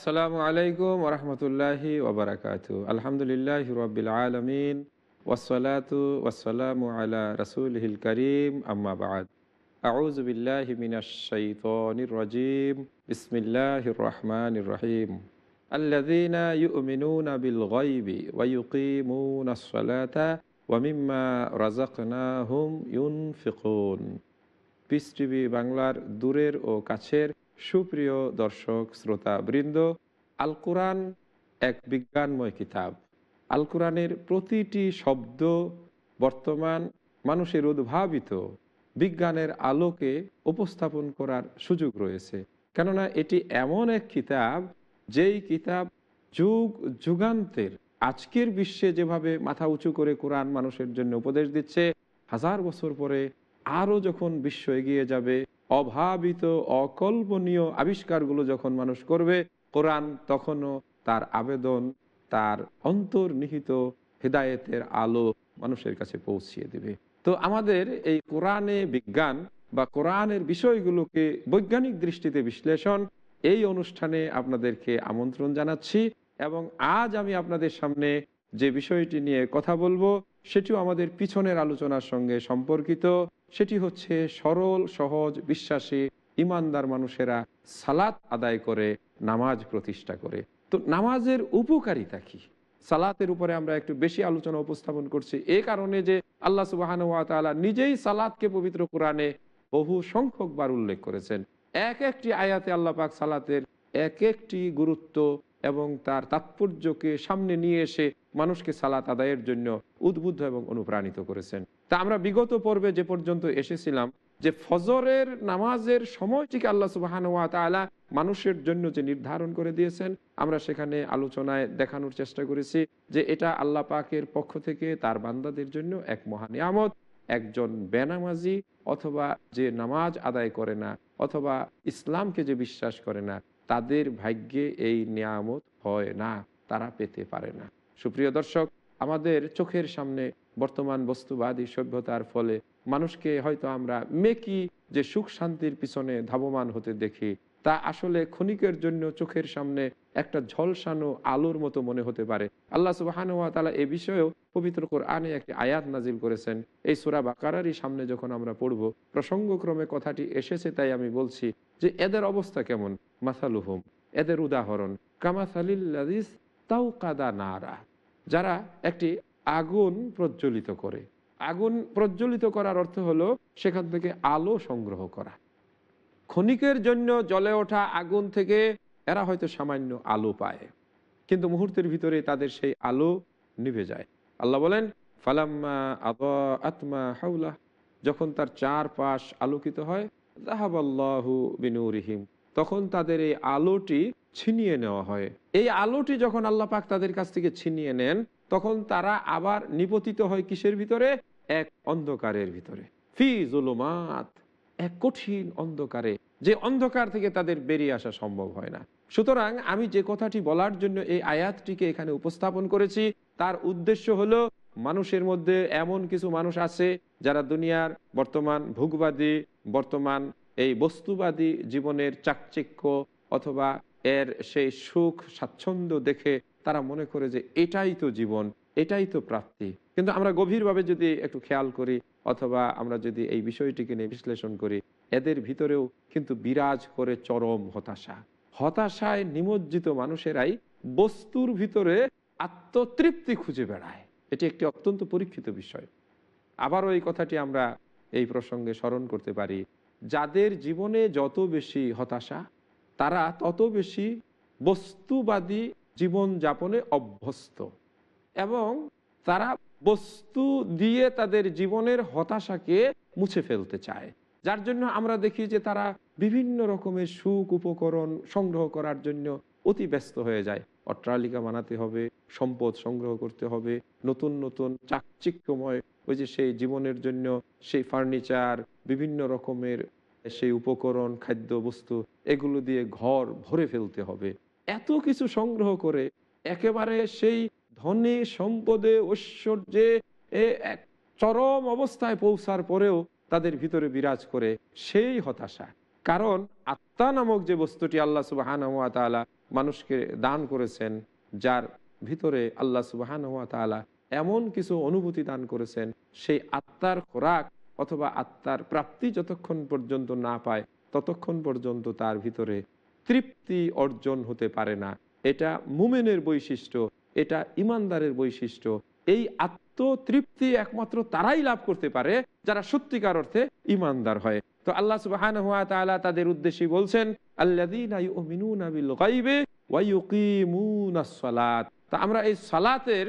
আসসালামু আলাইকুম ওরহমতুল্লাহি ওবরাকাত আলহামদুলিল্লাহ রবিল আলমিন। ওসলাতু ওসালামু আলা রসুল হিল করিম আম্মাবাদ আউজবিল্লাহিমিনাশাইতনিরজিম বিসমিল্লাহ রহমান রহিম। الذين يؤمنون بالغيب ويقيمون الصلاة ومما رزقناهم ينفقون পিস টিভি বাংলার দূরের ও কাছের সুপ্রিয় দর্শক, শ্রোতা, বৃন্দ আল কোরআন এক বিজ্ঞানময় কিতাব। আল কোরআনের প্রতিটি শব্দ বর্তমান মানুষের উদ্ভাবিত বিজ্ঞানের আলোকে উপস্থাপন করার সুযোগ রয়েছে। কেননা এটি এমন এক কিতাব, যেই কিতাব যুগ যুগান্তের, আজকের বিশ্বে যেভাবে মাথা উঁচু করে কোরআন মানুষের জন্য উপদেশ দিচ্ছে, হাজার বছর পরে আরও যখন বিশ্ব এগিয়ে যাবে অভাবিত, অকল্পনীয় আবিষ্কারগুলো যখন মানুষ করবে, কোরআন তখনও তার আবেদন, তার অন্তর্নিহিত হৃদায়তের আলো মানুষের কাছে পৌঁছিয়ে দেবে। তো আমাদের এই কোরআনে বিজ্ঞান বা কোরআনের বিষয়গুলোকে বৈজ্ঞানিক দৃষ্টিতে বিশ্লেষণ, এই অনুষ্ঠানে আপনাদেরকে আমন্ত্রণ জানাচ্ছি এবং আজ আমি আপনাদের সামনে যে বিষয়টি নিয়ে কথা বলব সেটিও আমাদের পিছনের আলোচনার সঙ্গে সম্পর্কিত। সেটি হচ্ছে সরল, সহজ, বিশ্বাসী, ইমানদার মানুষেরা সালাত আদায় করে, নামাজ প্রতিষ্ঠা করে। তো নামাজের উপকারিতা কি? সালাতের উপরে আমরা একটু বেশি আলোচনা উপস্থাপন করছি। এ কারণে যে আল্লাহ সুবাহান তালা নিজেই সালাদকে পবিত্র কোরআনে বহু সংখ্যক বার উল্লেখ করেছেন। এক একটি আয়াতে আল্লাহ পাক সালাতের এক একটি গুরুত্ব এবং তার তাৎপর্যকে সামনে নিয়ে এসে মানুষকে সালাত আদায়ের জন্য উদ্বুদ্ধ এবং অনুপ্রাণিত করেছেন। তা আমরা বিগত পর্বে যে পর্যন্ত এসেছিলাম, যে ফজরের নামাজের সময়টিকে আল্লাহ সুবাহান ওয়া তালা মানুষের জন্য যে নির্ধারণ করে দিয়েছেন, আমরা সেখানে আলোচনায় দেখানোর চেষ্টা করেছি যে এটা আল্লাহ পাকের পক্ষ থেকে তার বান্দাদের জন্য এক মহানিয়ামত একজন বেনামাজি অথবা যে নামাজ আদায় করে না, অথবা ইসলামকে যে বিশ্বাস করে না, তাদের ভাগ্যে এই নিয়ামত হয় না, তারা পেতে পারে না। সুপ্রিয় দর্শক, আমাদের চোখের সামনে বর্তমান বস্তুবাদী সভ্যতার ফলে মানুষকে হয়তো আমরা মেকি যে সুখ শান্তির পিছনে ধাবমান হতে দেখি, তা আসলে ক্ষণিকের জন্য চোখের সামনে একটা ঝলসানো আলোর মতো মনে হতে পারে। আল্লাহ সুবাহানুয়া তালা এ বিষয়েও পবিত্র আনে একটি আয়াত নাজিল করেছেন। এই সুরা বাকারারই সামনে যখন আমরা পড়ব, প্রসঙ্গক্রমে কথাটি এসেছে তাই আমি বলছি যে এদের অবস্থা কেমন? মাসালুহুম, এদের উদাহরণ কামাসালিল্লাদিস তাও কাদা নারা। যারা একটি আগুন প্রজ্বলিত করে। আগুন প্রজ্বলিত করার অর্থ হলো সেখান থেকে আলো সংগ্রহ করা। ক্ষণিকের জন্য জলে ওঠা আগুন থেকে এরা হয়তো সামান্য আলো পায়, কিন্তু মুহূর্তের ভিতরে তাদের সেই আলো নিভে যায়। আল্লাহ বলেন, ফালাম্মা আব আত্মা হাউলা যখন তার চার পাশ আলোকিত হয় জাহাবাল্লাহু বিনুরিহিম, তখন তাদের এই আলোটি ছিনিয়ে নেওয়া হয়। এই আলোটি যখন আল্লাহ পাক তাদের কাছ থেকে ছিনিয়ে নেন, তখন তারা আবার নিপতিত হয় কিসের ভিতরে? এক অন্ধকারের ভিতরে। ফি জুলুমাত, এক কঠিন অন্ধকারে, যে অন্ধকার থেকে তাদের বেরিয়ে আসা সম্ভব হয় না। সুতরাং আমি যে কথাটি বলার জন্য এই আয়াতটিকে এখানে উপস্থাপন করেছি, তার উদ্দেশ্য হলো মানুষের মধ্যে এমন কিছু মানুষ আছে যারা দুনিয়ার বর্তমান ভোগবাদী, বর্তমান এই বস্তুবাদী জীবনের চাকচিক্য অথবা এর সেই সুখ, স্বাচ্ছন্দ্য দেখে তারা মনে করে যে এটাই তো জীবন, এটাই তো প্রাপ্তি। কিন্তু আমরা গভীরভাবে যদি একটু খেয়াল করি, অথবা আমরা যদি এই বিষয়টিকে নিয়ে বিশ্লেষণ করি, এদের ভিতরেও কিন্তু বিরাজ করে চরম হতাশা। হতাশায় নিমজ্জিত মানুষেরাই বস্তুর ভিতরে আত্মতৃপ্তি খুঁজে বেড়ায়। এটি একটি অত্যন্ত পরীক্ষিত বিষয়। আবারও এই কথাটি আমরা এই প্রসঙ্গে স্মরণ করতে পারি। যাদের জীবনে যত বেশি হতাশা তারা তত বেশি বস্তুবাদী জীবন যাপনে অভ্যস্ত। এবং তারা বস্তু দিয়ে তাদের জীবনের হতাশাকে মুছে ফেলতে চায়। যার জন্য আমরা দেখি যে তারা বিভিন্ন রকমের সুখ উপকরণ সংগ্রহ করার জন্য অতি ব্যস্ত হয়ে যায়। অট্টালিকা বানাতে হবে, সম্পদ সংগ্রহ করতে হবে, নতুন নতুন চাকচিক্যময় ওই যে সেই জীবনের জন্য সেই ফার্নিচার, বিভিন্ন রকমের সেই উপকরণ, খাদ্য, বস্তু, এগুলো দিয়ে ঘর ভরে ফেলতে হবে। এত কিছু সংগ্রহ করে একেবারে সেই ধনে সম্পদে, ঐশ্বর্যে এক চরম অবস্থায় পৌঁছার পরেও তাদের ভিতরে বিরাজ করে সেই হতাশা। কারণ আত্মা নামক যে বস্তুটি আল্লাহ সুবাহান তালা মানুষকে দান করেছেন, যার ভিতরে আল্লাহ সুবাহান তালা এমন কিছু অনুভূতি দান করেছেন, সেই আত্মার খোরাক অথবা আত্মার প্রাপ্তি যতক্ষণ পর্যন্ত না পায়, ততক্ষণ পর্যন্ত তার ভিতরে তৃপ্তি অর্জন হতে পারে না। এটা মুমেনের বৈশিষ্ট্য, এটা ইমানদারের বৈশিষ্ট্য। এই আত্মতৃপ্তি একমাত্র তারাই লাভ করতে পারে যারা সত্যিকার অর্থে ইমানদার হয়। তো আল্লাহ তাআলা তাদের উদ্দেশ্যে বলছেন, আল্লাযীনা তা আমরা এই সালাতের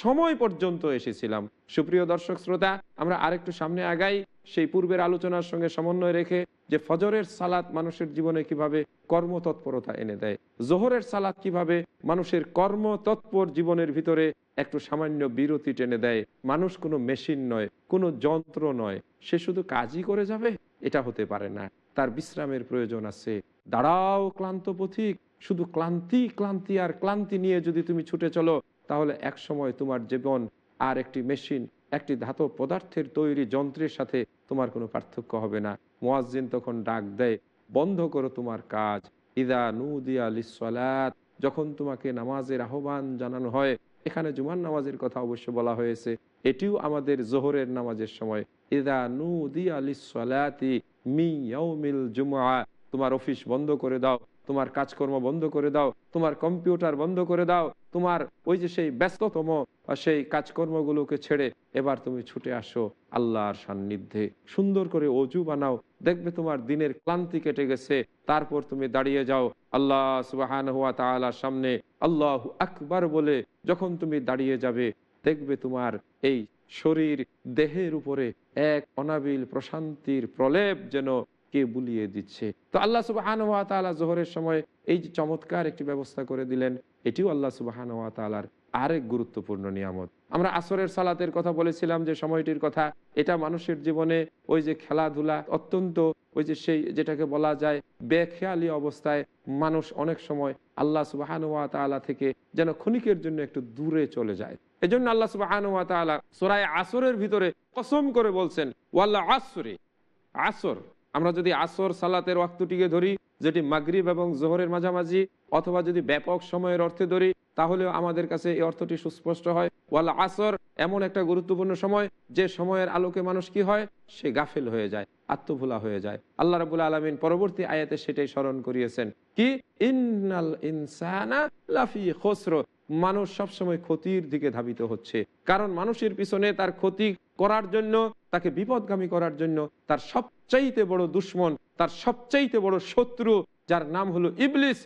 সময় পর্যন্ত এসেছিলাম। সুপ্রিয় দর্শক শ্রোতা, আমরা আরেকটু সামনে আগাই, সেই পূর্বের আলোচনার সঙ্গে সমন্বয় রেখে যে ফজরের সালাত মানুষের জীবনে কীভাবে কর্মতৎপরতা এনে দেয়, জোহরের সালাত কীভাবে মানুষের কর্মতৎপর জীবনের ভিতরে একটু সামান্য বিরতি টেনে দেয়, মানুষ কোনো মেশিন নয়, কোনো যন্ত্র নয়, সে শুধু কাজই করে যাবে, এটা হতে পারে না। তার বিশ্রামের প্রয়োজন আছে। দাঁড়াও ক্লান্ত পথিক শুধু ক্লান্তি ক্লান্তি আর ক্লান্তি নিয়ে যদি তুমি ছুটে চলো, তাহলে এক সময় তোমার জীবন আর একটি মেশিন, একটি ধাতব পদার্থের তৈরি যন্ত্রের সাথে তোমার কোনো পার্থক্য হবে না। মোয়াজ্জিন তখন ডাক দেয়, বন্ধ করো তোমার কাজ। ইদা নুদিয়া লিসালাত যখন তোমাকে নামাজের আহ্বান জানানো হয়, এখানে জুমার নামাজের কথা অবশ্য বলা হয়েছে। এটিও আমাদের জোহরের নামাজের সময়। ইদা নুদিয়া লিসালাতি মি ইয়াউমিল জুমআ। তোমার অফিস বন্ধ করে দাও। তোমার কাজকর্ম বন্ধ করে দাও, তোমার কম্পিউটার বন্ধ করে দাও, তোমার ওই যে সেই ব্যস্ততম সেই কাজকর্মগুলোকে ছেড়ে এবার তুমি ছুটে আসো আল্লাহর সান্নিধ্যে। সুন্দর করে অজু বানাও, দেখবে তোমার দিনের ক্লান্তি কেটে গেছে, তারপর তুমি দাঁড়িয়ে যাও আল্লাহ সুবাহান হুয়া তালার সামনে, আল্লাহ আকবার বলে যখন তুমি দাঁড়িয়ে যাবে, দেখবে তোমার এই শরীর দেহের উপরে এক অনাবিল প্রশান্তির প্রলেপ যেন কে বুলিয়ে দিচ্ছে। তো আল্লাহ সুবাহান ওয়া তালা জোহরের সময় এই যে চমৎকার একটি ব্যবস্থা করে দিলেন, এটিও আল্লাহ সুবাহান ওয়া তালার আরেক গুরুত্বপূর্ণ নিয়ামত। আমরা আসরের সালাতের কথা বলেছিলাম যে সময়টির কথা, এটা মানুষের জীবনে ওই যে খেলাধুলা অত্যন্ত ওই যে সেই যেটাকে বলা যায় বেখেয়ালি অবস্থায় মানুষ অনেক সময় আল্লাহ সুবাহান ওয়া তালা থেকে যেন ক্ষণিকের জন্য একটু দূরে চলে যায়। এই জন্য আল্লাহ সুবাহান ওয়া তালা সোরায় আসরের ভিতরে কসম করে বলছেন ওয়াল্লাহ আসরে, আসর। আমরা যদি আসর সালাতের ওয়াক্তটিকে ধরি, যেটি মাগরিব এবং জোহরের মাঝামাঝি, অথবা যদি ব্যাপক সময়ের অর্থে ধরি, তাহলেও আমাদের কাছে এই অর্থটি সুস্পষ্ট হয়। ওয়াল আসর এমন একটা গুরুত্বপূর্ণ সময়, যে সময়ের আলোকে মানুষ কি হয়? সে গাফেল হয়ে যায়, আত্মভোলা হয়ে যায়। আল্লাহ রাবুল আলমিন পরবর্তী আয়াতে সেটাই স্মরণ করিয়েছেন। কি? ইন্নাল ইনসানা লাফি খসরো। মানুষ সবসময় ক্ষতির দিকে ধাবিত হচ্ছে। কারণ মানুষের পিছনে তার ক্ষতি করার জন্য, তাকে বিপদগামী করার জন্য তার সবচাইতে বড় দুশ্মন, তার সবচাইতে বড় শত্রু, যার নাম হলো ইবলিস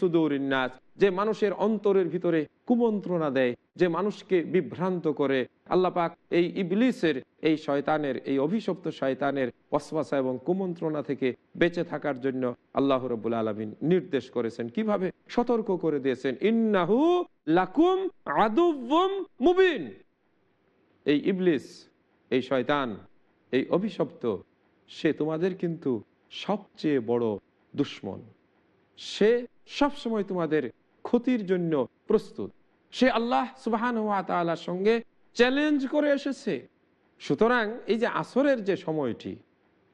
সুদুরিন্নাস যে মানুষের অন্তরের ভিতরে কুমন্ত্রণা দেয়, যে মানুষকে বিভ্রান্ত করে। আল্লাপাক এই ইবলিসের, এই শয়তানের, এই অভিশপ্ত শয়তানের অশ্বাসা এবং কুমন্ত্রণা থেকে বেঁচে থাকার জন্য আল্লাহ রবুল আলমিন নির্দেশ করেছেন। কীভাবে? সতর্ক করে দিয়েছেন। ইন্নাহু লাকুম আদুম মুবিন। এই ইবলিস, এই শয়তান, এই অভিশপ্ত, সে তোমাদের কিন্তু সবচেয়ে বড় দুশ্মন। সে সবসময় তোমাদের ক্ষতির জন্য প্রস্তুত। সে আল্লাহ সুবাহান তালার সঙ্গে চ্যালেঞ্জ করে এসেছে। সুতরাং এই যে আসরের যে সময়টি,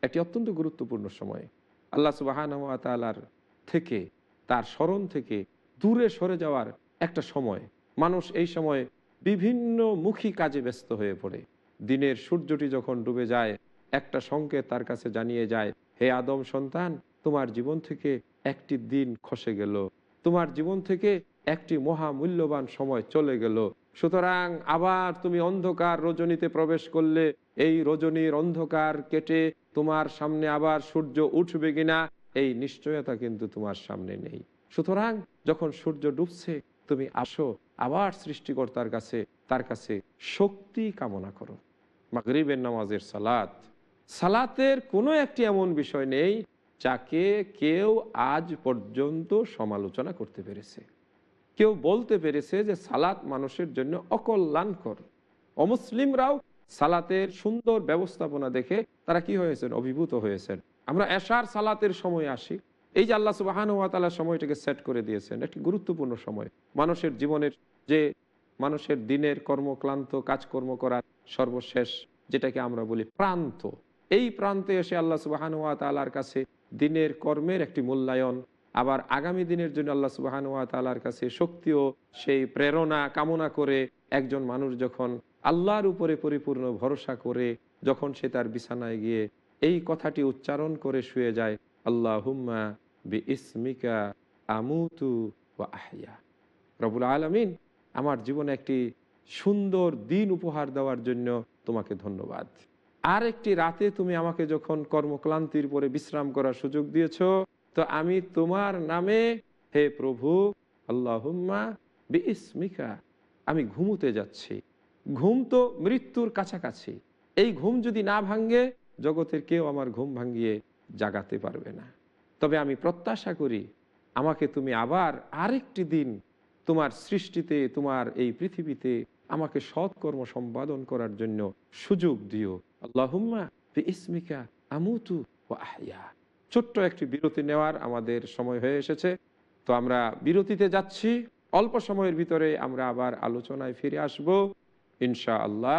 একটি অত্যন্ত গুরুত্বপূর্ণ সময়। আল্লাহ সুবাহান তালার থেকে, তার স্মরণ থেকে দূরে সরে যাওয়ার একটা সময়। মানুষ এই সময় বিভিন্ন মুখী কাজে ব্যস্ত হয়ে পড়ে। দিনের সূর্যটি যখন ডুবে যায়, একটা সংকেত তার কাছে জানিয়ে যায়, হে আদম সন্তান, তোমার জীবন থেকে একটি দিন খসে গেল। তোমার জীবন থেকে একটি মহা মূল্যবান সময় চলে গেল। সুতরাং আবার তুমি অন্ধকার রজনীতে প্রবেশ করলে, এই রজনীর অন্ধকার কেটে তোমার সামনে আবার সূর্য উঠবে কিনা, এই নিশ্চয়তা কিন্তু তোমার সামনে নেই। সুতরাং যখন সূর্য ডুবছে, তুমি আসো আবার সৃষ্টিকর্তার কাছে, তার কাছে শক্তি কামনা করো। মাগরিবের নামাজের সালাত। সালাতের কোনো একটি এমন বিষয় নেই যাকে কেউ আজ পর্যন্ত সমালোচনা করতে পেরেছে। কেউ বলতে পেরেছে যে সালাত মানুষের জন্য অকল্যাণকর। অমুসলিমরাও সালাতের সুন্দর ব্যবস্থাপনা দেখে তারা কি হয়েছেন? অভিভূত হয়েছেন। আমরা এশার সালাতের সময় আসি। এই যে আল্লাহ সুবাহানুয়াতালার সময়টাকে সেট করে দিয়েছেন একটি গুরুত্বপূর্ণ সময়। মানুষের জীবনের যে, মানুষের দিনের কর্মক্লান্ত কাজকর্ম করার সর্বশেষ যেটাকে আমরা বলি প্রান্ত, এই প্রান্তে এসে আল্লাহ সুবাহানুয়া তালার কাছে দিনের কর্মের একটি মূল্যায়ন, আবার আগামী দিনের জন্য আল্লাহ সুবাহানুয়া তালার কাছে শক্তিও, সেই প্রেরণা, কামনা করে একজন মানুষ যখন আল্লাহর উপরে পরিপূর্ণ ভরসা করে, যখন সে তার বিছানায় গিয়ে এই কথাটি উচ্চারণ করে শুয়ে যায় আল্লাহ হুম্মা বি ইসমিকা আমুতু ওয়া আহিয়া রবুল আলমিন আমার জীবনে একটি সুন্দর দিন উপহার দেওয়ার জন্য তোমাকে ধন্যবাদ। আর একটি রাতে তুমি আমাকে যখন কর্মক্লান্তির পরে বিশ্রাম করার সুযোগ দিয়েছ, তো আমি তোমার নামে, হে প্রভু, আল্লাহুম্মা বি ইসমিকা, আমি ঘুমুতে যাচ্ছি। ঘুম তো মৃত্যুর কাছাকাছি। এই ঘুম যদি না ভাঙ্গে জগতের কেউ আমার ঘুম ভাঙ্গিয়ে জাগাতে পারবে না। তবে আমি প্রত্যাশা করি আমাকে তুমি আবার আরেকটি দিন তোমার সৃষ্টিতে, তোমার এই পৃথিবীতে আমাকে সৎকর্ম সম্পাদন করার জন্য সুযোগ দিও। আল্লাহুম্মা ইসমিকা আমুতু আহিয়া ছোট্ট একটি বিরতি নেওয়ার আমাদের সময় হয়ে এসেছে। তো আমরা বিরতিতে যাচ্ছি। অল্প সময়ের ভিতরে আমরা আবার আলোচনায় ফিরে আসব। ইনশা আল্লাহ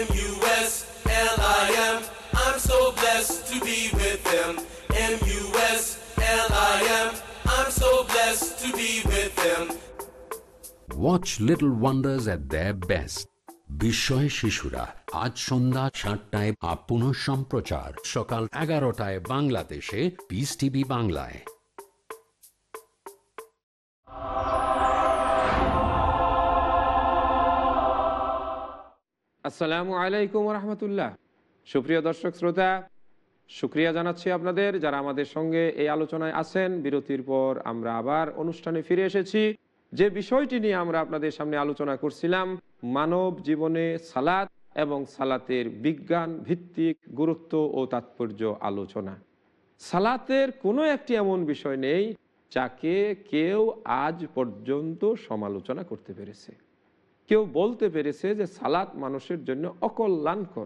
M-U-S-L-I-M. I'm so blessed to be with them. M-U-S-L-I-M. I'm so blessed to be with them. Watch little wonders at their best বিস্ময় শিশুরা আজ সন্ধ্যা সাতটায় বা পুনঃ সম্প্রচার সকাল এগারোটায় বাংলাদেশে পিস টিভি বাংলায় আসসালামু আলাইকুম রহমতুল্লাহ সুপ্রিয় দর্শক শ্রোতা সুক্রিয়া জানাচ্ছি আপনাদের যারা আমাদের সঙ্গে এই আলোচনায় আছেন। বিরতির পর আমরা আবার অনুষ্ঠানে ফিরে এসেছি। যে বিষয়টি নিয়ে আমরা আপনাদের সামনে আলোচনা করছিলাম, মানব জীবনে সালাত এবং সালাতের বিজ্ঞান ভিত্তিক গুরুত্ব ও তাৎপর্য আলোচনা। সালাতের কোনো একটি এমন বিষয় নেই, যাকে কেউ আজ পর্যন্ত সমালোচনা করতে পেরেছে। কেউ বলতে পেরেছে যে সালাত মানুষের জন্য অকল্যাণকর।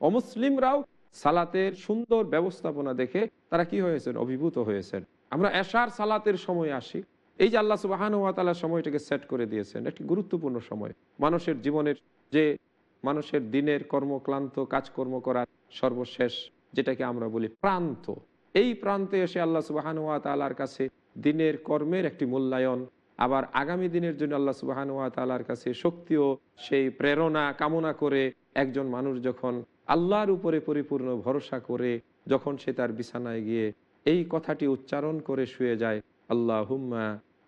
অমুসলিমরাও সালাতের সুন্দর ব্যবস্থাপনা দেখে তারা কি হয়েছেন? অভিভূত হয়েছেন। আমরা এশার সালাতের সময় আসি। এই যে আল্লাহ সুবাহানুয়াতালা সময়টাকে সেট করে দিয়েছেন একটি গুরুত্বপূর্ণ সময়। মানুষের জীবনের যে, মানুষের দিনের কর্মক্লান্ত কাজকর্ম করার সর্বশেষ যেটাকে আমরা বলি প্রান্ত। এই প্রান্তে এসে আল্লাহ সুবাহানুয়া তালার কাছে দিনের কর্মের একটি মূল্যায়ন আবার আগামী দিনের জন্য আল্লাহ সুবাহানুয়া তালার কাছে শক্তিও সেই প্রেরণা, কামনা করে একজন মানুষ যখন আল্লাহর উপরে পরিপূর্ণ ভরসা করে, যখন সে তার বিছানায় গিয়ে এই কথাটি উচ্চারণ করে শুয়ে যায় আল্লাহ হুম্মা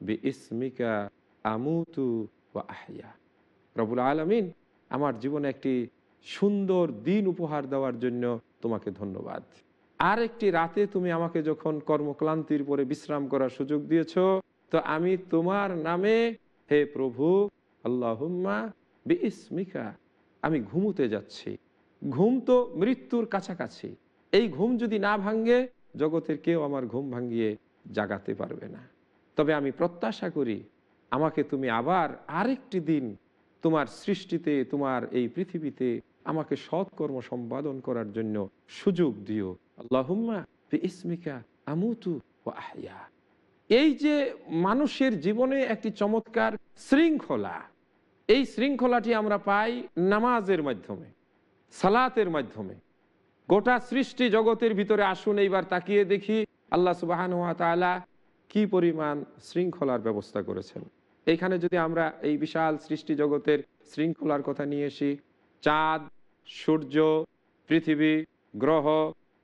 বি ইসমিকা আমুতু আহিয়া রবুল আলমিন, আমার জীবনে একটি সুন্দর দিন উপহার দেওয়ার জন্য তোমাকে ধন্যবাদ। আর একটি রাতে তুমি আমাকে যখন কর্মক্লান্তির পরে বিশ্রাম করার সুযোগ দিয়েছ তো আমি তোমার নামে, হে প্রভু, আল্লাহুম্মা বি ইসমিকা আমি ঘুমুতে যাচ্ছি। ঘুম তো মৃত্যুর কাছাকাছি। এই ঘুম যদি না ভাঙ্গে জগতের কেউ আমার ঘুম ভাঙ্গিয়ে জাগাতে পারবে না। তবে আমি প্রত্যাশা করি, আমাকে তুমি আবার আরেকটি দিন তোমার সৃষ্টিতে, তোমার এই পৃথিবীতে আমাকে সৎকর্ম সম্পাদন করার জন্য সুযোগ দিও। আল্লাহুম্মা ইসমিকা আমুতু আহিয়া এই যে মানুষের জীবনে একটি চমৎকার শৃঙ্খলা, এই শৃঙ্খলাটি আমরা পাই নামাজের মাধ্যমে, সালাতের মাধ্যমে। গোটা সৃষ্টি জগতের ভিতরে আসুন, এইবার তাকিয়ে দেখি আল্লাহ সুবাহান তালা কি পরিমাণ শৃঙ্খলার ব্যবস্থা করেছেন। এইখানে যদি আমরা এই বিশাল সৃষ্টি জগতের শৃঙ্খলার কথা নিয়ে আসি, চাঁদ, সূর্য, পৃথিবী, গ্রহ,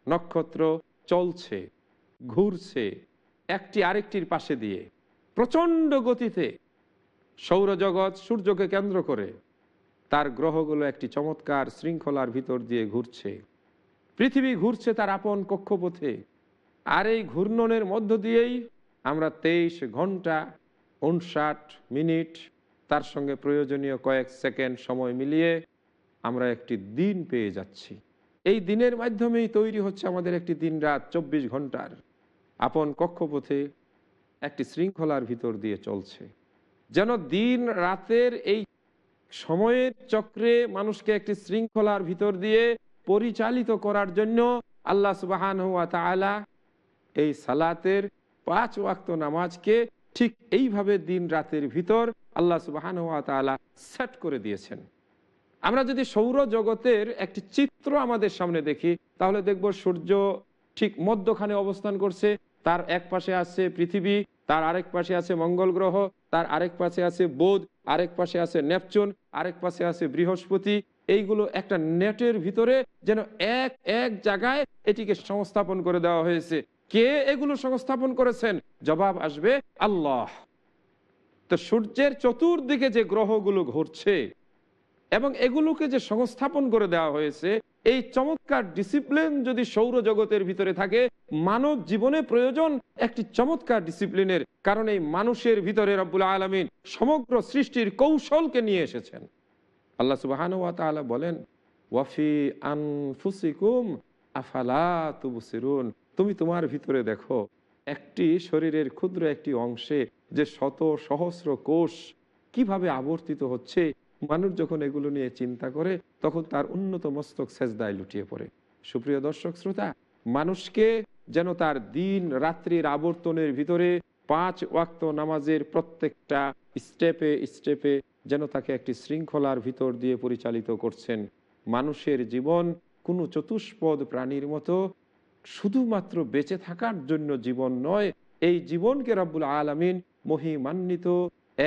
নক্ষত্র চলছে, ঘুরছে একটি আরেকটির পাশে দিয়ে প্রচণ্ড গতিতে সৌরজগৎ সূর্যকে কেন্দ্র করে তার গ্রহগুলো একটি চমৎকার শৃঙ্খলার ভিতর দিয়ে ঘুরছে। পৃথিবী ঘুরছে তার আপন কক্ষপথে। আর এই ঘূর্ণনের মধ্য দিয়েই আমরা তেইশ ঘণ্টা উনষাট মিনিট, তার সঙ্গে প্রয়োজনীয় কয়েক সেকেন্ড সময় মিলিয়ে আমরা একটি দিন পেয়ে যাচ্ছি। এই দিনের মাধ্যমেই তৈরি হচ্ছে আমাদের একটি দিন রাত চব্বিশ ঘণ্টার আপন কক্ষপথে একটি শৃঙ্খলার ভিতর দিয়ে চলছে। যেন দিন রাতের এই সময়ের চক্রে মানুষকে একটি শৃঙ্খলার ভিতর দিয়ে পরিচালিত করার জন্য আল্লাহ সুবাহান হুয়া তালা এই সালাতের পাঁচ ওয়াক্ত নামাজকে ঠিক এইভাবে দিন রাতের ভিতর আল্লাহ সুবাহান হুয়া তালা সেট করে দিয়েছেন। আমরা যদি সৌর জগতের একটি চিত্র আমাদের সামনে দেখি, তাহলে দেখব সূর্য ঠিক মধ্যখানে অবস্থান করছে তার এক পাশে আছে পৃথিবী, তার আরেক পাশে আছে মঙ্গল গ্রহ, তার আরেক পাশে আছে বোধ, আরেক পাশে আছে নেপচুন, আরেক পাশে আছে বৃহস্পতি। এইগুলো একটা নেটের ভিতরে যেন এক এক জায়গায় এটিকে সংস্থাপন করে দেওয়া হয়েছে। কে এগুলো সংস্থাপন করেছেন? জবাব আসবে আল্লাহ। তো সূর্যের চতুর্দিকে যে গ্রহগুলো ঘুরছে এবং এগুলোকে যে সংস্থাপন করে দেওয়া হয়েছে, এই চমৎকার ডিসিপ্লিন যদি সৌরজগতের ভিতরে থাকে, মানব জীবনে প্রয়োজন একটি চমৎকার ডিসিপ্লিনের কারণ এই মানুষের ভিতরে রব্বুল আলমিন সমগ্র সৃষ্টির কৌশলকে নিয়ে এসেছেন। আল্লাহ সুবাহান বলেন ওয়াফি আনফুসিকুম আফালা তুবসিরুন? তুমি তোমার ভিতরে দেখো, একটি শরীরের ক্ষুদ্র একটি অংশে যে শত সহস্র কোষ কীভাবে আবর্তিত হচ্ছে মানুষ যখন এগুলো নিয়ে চিন্তা করে, তখন তার উন্নত মস্তক সেজদায় লুটিয়ে পড়ে। সুপ্রিয় দর্শক শ্রোতা, মানুষকে যেন তার দিন রাত্রির আবর্তনের ভিতরে পাঁচ ওয়াক্ত নামাজের প্রত্যেকটা স্টেপে স্টেপে যেন তাকে একটি শৃঙ্খলার ভিতর দিয়ে পরিচালিত করছেন। মানুষের জীবন কোনো চতুষ্পদ প্রাণীর মতো, শুধুমাত্র বেঁচে থাকার জন্য জীবন নয়, এই জীবনকে রব্বুল আলমিন মহিমান্বিত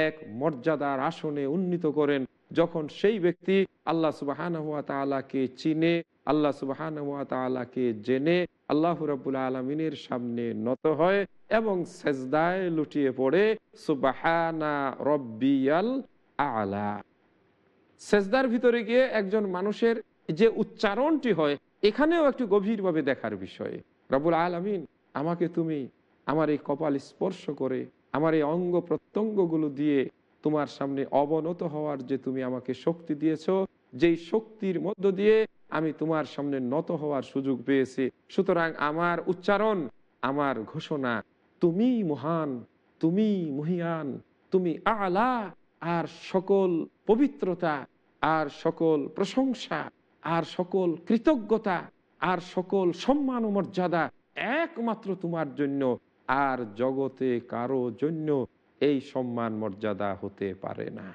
এক মর্যাদার আসনে উন্নীত করেন। যখন সেই ব্যক্তি আল্লাহ সুবাহান হুয়া তালাকে চিনে, আল্লাহ সুবাহান হুয়া তালাকে জেনে আল্লাহ রব্বুল আলমিনের সামনে নত হয় এবং সেজদায় লুটিয়ে পড়ে, সুবাহানা রব্বিয়াল আলা। সেজদার ভিতরে গিয়ে একজন মানুষের যে উচ্চারণটি হয়, এখানেও একটু গভীরভাবে দেখার বিষয়। রবুল আলমিন, আমাকে তুমি আমার এই কপাল স্পর্শ করে, আমার এই অঙ্গ প্রত্যঙ্গগুলো দিয়ে তোমার সামনে অবনত হওয়ার যে তুমি আমাকে শক্তি দিয়েছ, যেই শক্তির মধ্য দিয়ে আমি তোমার সামনে নত হওয়ার সুযোগ পেয়েছি। সুতরাং আমার উচ্চারণ, আমার ঘোষণা তুমি মহান তুমি মহিয়ান, তুমি আলা, আর সকল পবিত্রতা, আর সকল প্রশংসা, আর সকল কৃতজ্ঞতা, আর সকল সম্মান মর্যাদা একমাত্র তোমার জন্য, আর জগতে কারও জন্য এই সম্মান মর্যাদা হতে পারে না।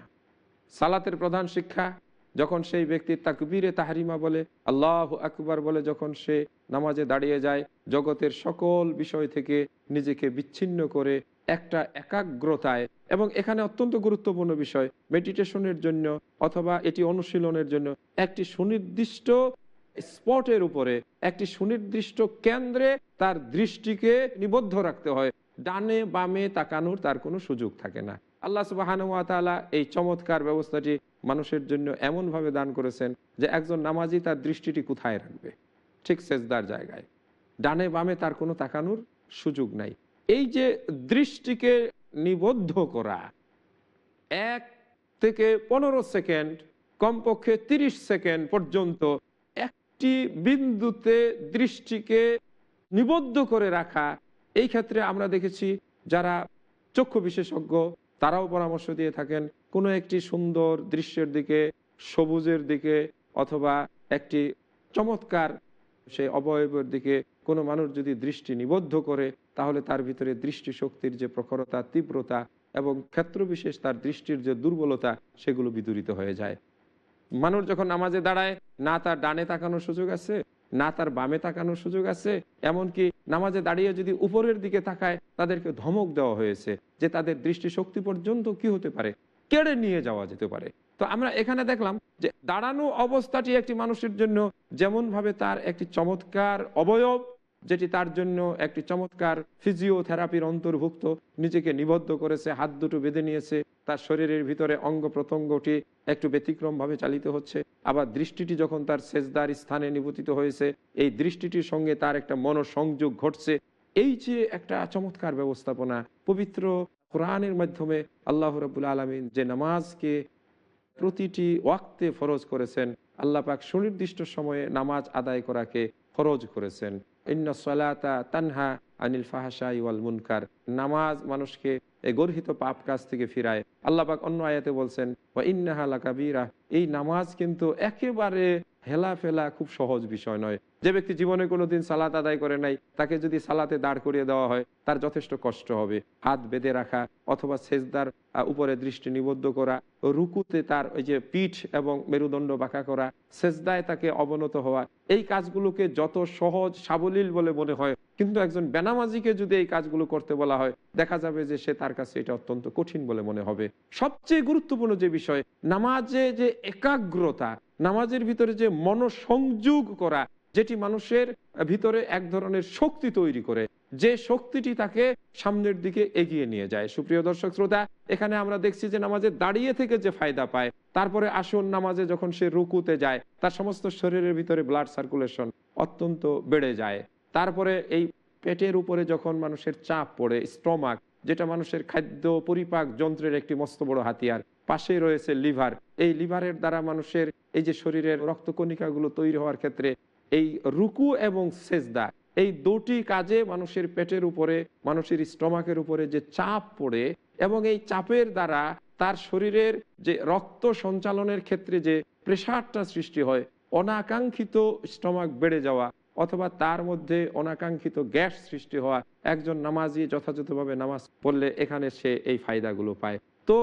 সালাতের প্রধান শিক্ষা, যখন সেই ব্যক্তি তাকবীরে তাহারিমা বলে, আল্লাহ আকবার বলে যখন সে নামাজে দাঁড়িয়ে যায়, জগতের সকল বিষয় থেকে নিজেকে বিচ্ছিন্ন করে একটা একাগ্রতায় এবং এখানে অত্যন্ত গুরুত্বপূর্ণ বিষয়, মেডিটেশনের জন্য অথবা এটি অনুশীলনের জন্য একটি সুনির্দিষ্ট স্পটের উপরে, একটি সুনির্দিষ্ট কেন্দ্রে তার দৃষ্টিকে নিবদ্ধ রাখতে হয়। ডানে বামে তাকানোর তার কোনো সুযোগ থাকে না। আল্লাহ সুবাহানুয়াতালা এই চমৎকার ব্যবস্থাটি মানুষের জন্য এমনভাবে দান করেছেন যে একজন নামাজি তার দৃষ্টিটি কোথায় রাখবে? ঠিক সেজদার জায়গায়। ডানে বামে তার কোনো তাকানোর সুযোগ নাই। এই যে দৃষ্টিকে নিবদ্ধ করা, এক থেকে পনেরো সেকেন্ড, কমপক্ষে তিরিশ সেকেন্ড পর্যন্ত একটি বিন্দুতে দৃষ্টিকে নিবদ্ধ করে রাখা এই ক্ষেত্রে আমরা দেখেছি যারা চক্ষু বিশেষজ্ঞ, তারাও পরামর্শ দিয়ে থাকেন কোনো একটি সুন্দর দৃশ্যের দিকে, সবুজের দিকে অথবা একটি চমৎকার সেই অবয়বের দিকে কোনো মানুষ যদি দৃষ্টি নিবদ্ধ করে, তাহলে তার ভিতরে দৃষ্টি শক্তির যে প্রখরতা, তীব্রতা এবং ক্ষেত্রবিশেষ তার দৃষ্টির যে দুর্বলতা, সেগুলো বিদূরিত হয়ে যায়। মানুষ যখন নামাজে দাঁড়ায়, না তার ডানে তাকানোর সুযোগ আছে? না তার বামে তাকানোর সুযোগ আছে, এমনকি নামাজে দাঁড়িয়ে যদি উপরের দিকে তাকায়, তাদেরকে ধমক দেওয়া হয়েছে যে তাদের দৃষ্টিশক্তি পর্যন্ত কি হতে পারে, কেড়ে নিয়ে যাওয়া যেতে পারে। তো আমরা এখানে দেখলাম যে দাঁড়ানো অবস্থাটি একটি মানুষের জন্য যেমনভাবে তার একটি চমৎকার অবয়ব যেটি তার জন্য একটি চমৎকার ফিজিওথেরাপির অন্তর্ভুক্ত। নিজেকে নিবদ্ধ করেছে, হাত দুটো বেঁধে নিয়েছে, তার শরীরের ভিতরে অঙ্গ প্রত্যঙ্গটি একটু ব্যতিক্রমভাবে চালিত হচ্ছে। আবার দৃষ্টিটি যখন তার সেজদার স্থানে নিবতিত হয়েছে, এই দৃষ্টিটির সঙ্গে তার একটা মনোসংযোগ ঘটছে। এই যে একটা চমৎকার ব্যবস্থাপনা, পবিত্র কোরআনের মাধ্যমে আল্লাহ রবুল আলমিন যে নামাজকে প্রতিটি ওয়াক্তে ফরজ করেছেন, আল্লাহ পাক সুনির্দিষ্ট সময়ে নামাজ আদায় করাকে ফরজ করেছেন। ইন্না সলাতা তানহা আনিল ফাহাশা ইওয়াল মুনকার। নামাজ মানুষকে এই গর্হিত পাপ কাজ থেকে ফিরায়। আল্লাহ পাক অন্য আয়াতে বলছেন বা ইন্নাহা কাবিরা এই নামাজ কিন্তু একেবারে হেলা ফেলা খুব সহজ বিষয় নয়। যে ব্যক্তি জীবনে কোনোদিন সালাত আদায় করে নাই, তাকে যদি সালাতে দাঁড় করিয়ে দেওয়া হয়, তার যথেষ্ট কষ্ট হবে। হাত বেঁধে রাখা অথবা সেজদার উপরে দৃষ্টি নিবদ্ধ করা, রুকুতে তার ওই যে পিঠ এবং মেরুদণ্ড বাঁকা করা, সেজদায় তাকে অবনত হওয়া, এই কাজগুলোকে যত সহজ, সাবলীল বলে মনে হয়, কিন্তু একজন বেনামাজিকে যদি এই কাজগুলো করতে বলা হয়, দেখা যাবে যে সে তার কাছে এটা অত্যন্ত কঠিন বলে মনে হবে। সবচেয়ে গুরুত্বপূর্ণ যে বিষয়, নামাজে যে একাগ্রতা নামাজের ভিতরে যে মনোসংযোগ করা, যেটি মানুষের ভিতরে এক ধরনের শক্তি তৈরি করে, যে শক্তিটি তাকে সামনের দিকে এগিয়ে নিয়ে যায়। সুপ্রিয় দর্শক শ্রোতা, এখানে আমরা দেখছি যে নামাজে দাঁড়িয়ে থেকে যে ফায়দা পায়, তারপরে আসন নামাজে যখন সে রুকুতে যায়, তার সমস্ত শরীরের ভিতরে ব্লাড সার্কুলেশন অত্যন্ত বেড়ে যায়। তারপরে এই পেটের উপরে যখন মানুষের চাপ পড়ে স্টমাক যেটা মানুষের খাদ্য পরিপাক যন্ত্রের একটি মস্ত বড় হাতিয়ার পাশে রয়েছে লিভার। এই লিভারের দ্বারা মানুষের এই যে শরীরের রক্তকণিকাগুলো তৈরি হওয়ার ক্ষেত্রে এই রুকু এবং সেজদা, এই দুটি কাজে মানুষের পেটের উপরে, মানুষের স্টমাকের উপরে যে চাপ পড়ে এবং এই চাপের দ্বারা তার শরীরের যে রক্ত সঞ্চালনের ক্ষেত্রে যে প্রেশারটা সৃষ্টি হয়, অনাকাঙ্ক্ষিত স্টমাক বেড়ে যাওয়া অথবা তার মধ্যে অনাকাঙ্ক্ষিত গ্যাস সৃষ্টি হওয়া, একজন নামাজি যথাযথভাবে নামাজ পড়লে এখানে সে এই ফায়দাগুলো পায়। তো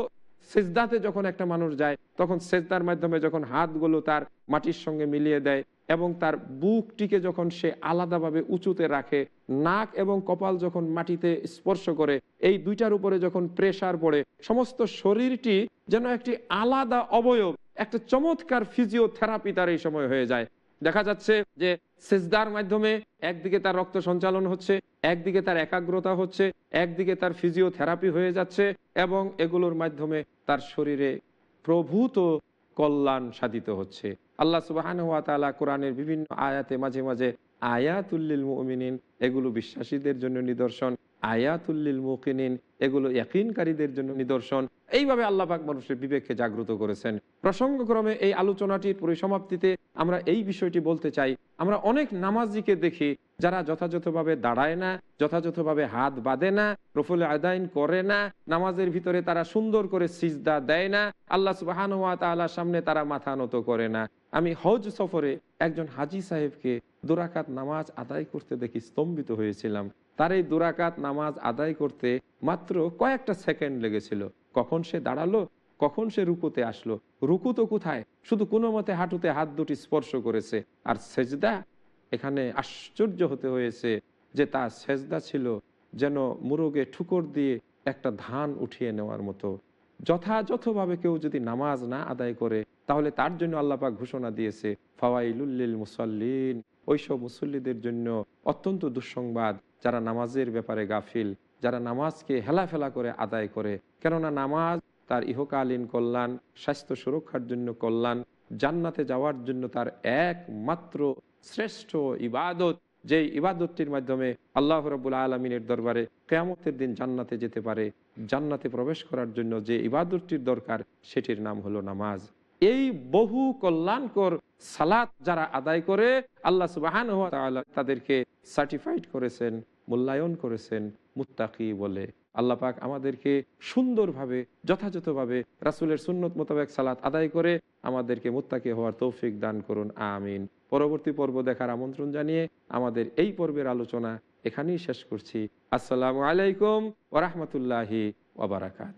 সেজদাতে যখন একটা মানুষ যায়, তখন সেজদার মাধ্যমে যখন হাতগুলো তার মাটির সঙ্গে মিলিয়ে দেয় এবং তার বুকটিকে যখন সে আলাদাভাবে উঁচুতে রাখে, নাক এবং কপাল যখন মাটিতে স্পর্শ করে, এই দুইটার উপরে যখন প্রেসার পড়ে, সমস্ত শরীরটি যেন একটি আলাদা অবয়ব, একটা চমৎকার ফিজিওথেরাপি তার এই সময় হয়ে যায়। দেখা যাচ্ছে যে সেজদার মাধ্যমে একদিকে তার রক্ত সঞ্চালন হচ্ছে একদিকে তার একাগ্রতা হচ্ছে, একদিকে তার ফিজিওথেরাপি হয়ে যাচ্ছে এবং এগুলোর মাধ্যমে তার শরীরে প্রভূত কল্যাণ সাধিত হচ্ছে। আল্লাহ সুবাহান ওয়া তালা কোরআনের বিভিন্ন আয়াতে মাঝে মাঝে আয়াতুল্লিল মুমিনিন, এগুলো বিশ্বাসীদের জন্য নিদর্শন। আয়াতুল্লিল মুকিনিন, এগুলো ইয়াকিনকারীদের জন্য নিদর্শন। এইভাবে আল্লাহ পাক মানুষের বিবেককে জাগ্রত করেছেন। প্রসঙ্গক্রমে এই আলোচনাটির পরিসমাপ্তিতে আমরা এই বিষয়টি বলতে চাই। আমরা অনেক নামাজিকে দেখি যারা যথাযথভাবে দাঁড়ায় না, যথাযথভাবে হাত বাঁধে না, রফুল আদায়ন করে না, নামাজের ভিতরে তারা সুন্দর করে সিজদা দেয় না, আল্লাহ সুবাহান তাআলার সামনে তারা মাথা নত করে না। আমি হজ সফরে একজন হাজি সাহেবকে দুরাকাত নামাজ আদায় করতে দেখি স্তম্ভিত হয়েছিলাম। তার এই দুরাকাত নামাজ আদায় করতে মাত্র কয়েকটা সেকেন্ড লেগেছিল। কখন সে দাঁড়াল? কখন সে রুকুতে আসলো? রুকু তো কোথায়? শুধু কোনো মতে হাঁটুতে হাত দুটি স্পর্শ করেছে। আর সেজদা? এখানে আশ্চর্য হতে হয়েছে যে তার সেজদা ছিল যেন মুরগে ঠুকর দিয়ে একটা ধান উঠিয়ে নেওয়ার মতো। যথাযথভাবে কেউ যদি নামাজ না আদায় করে, তাহলে তার জন্য আল্লাপাক ঘোষণা দিয়েছে ফাওয়াইলুল্লিল মুসল্লিন। ওইসব মুসল্লিদের জন্য অত্যন্ত দুঃসংবাদ। যারা নামাজের ব্যাপারে গাফিল, যারা নামাজকে হেলাফেলা করে আদায় করে। কেননা নামাজ তার ইহকালীন কল্যাণ, স্বাস্থ্য সুরক্ষার জন্য কল্যাণ, জান্নাতে যাওয়ার জন্য তার একমাত্র শ্রেষ্ঠ ইবাদত যে ইবাদতটির মাধ্যমে আল্লাহ রবুল আলমিনের দরবারে কেয়ামতের দিন জান্নাতে যেতে পারে। জান্নাতে প্রবেশ করার জন্য যে ইবাদতটির দরকার, সেটির নাম হলো নামাজ। এই বহু কল্যাণকর সালাত যারা আদায় করে, আল্লাহ সুবাহান তাদেরকে সার্টিফাইড করেছেন, মূল্যায়ন করেছেন, মুত্তাকি বলে। আল্লাহ পাক আমাদেরকে সুন্দরভাবে, যথাযথভাবে রাসুলের সুন্নত মোতাবেক সালাত আদায় করে আমাদেরকে মুত্তাকি হওয়ার তৌফিক দান করুন, আমিন। পরবর্তী পর্ব দেখার আমন্ত্রণ জানিয়ে আমাদের এই পর্বের আলোচনা এখানেই শেষ করছি। আসসালামু আলাইকুম ওরহমতুল্লাহি ওবরাকাত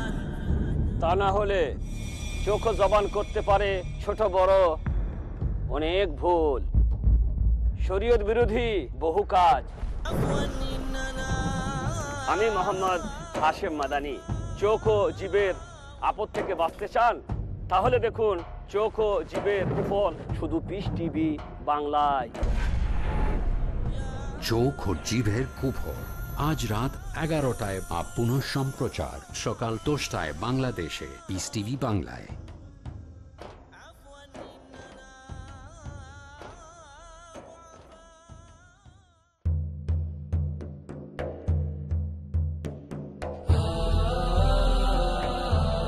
তা না হলে চোখ জবান করতে পারে ছোট বড় অনেক ভুল। শরীয়ত বিরোধী বহু কাজ। আমি মোহাম্মদ হাশেম মাদানি। চোখ ও জীবের আপদ থেকে বাঁচতে চান? তাহলে দেখুন, চোখ ও জীবের কুফল শুধু পিস টিভি বাংলায়। চোখ ও জিভের কুফর। আজ রাত এগারোটায় বা পুনঃ সম্প্রচার সকাল দশটায় বাংলাদেশে ইস টিভি বাংলায়।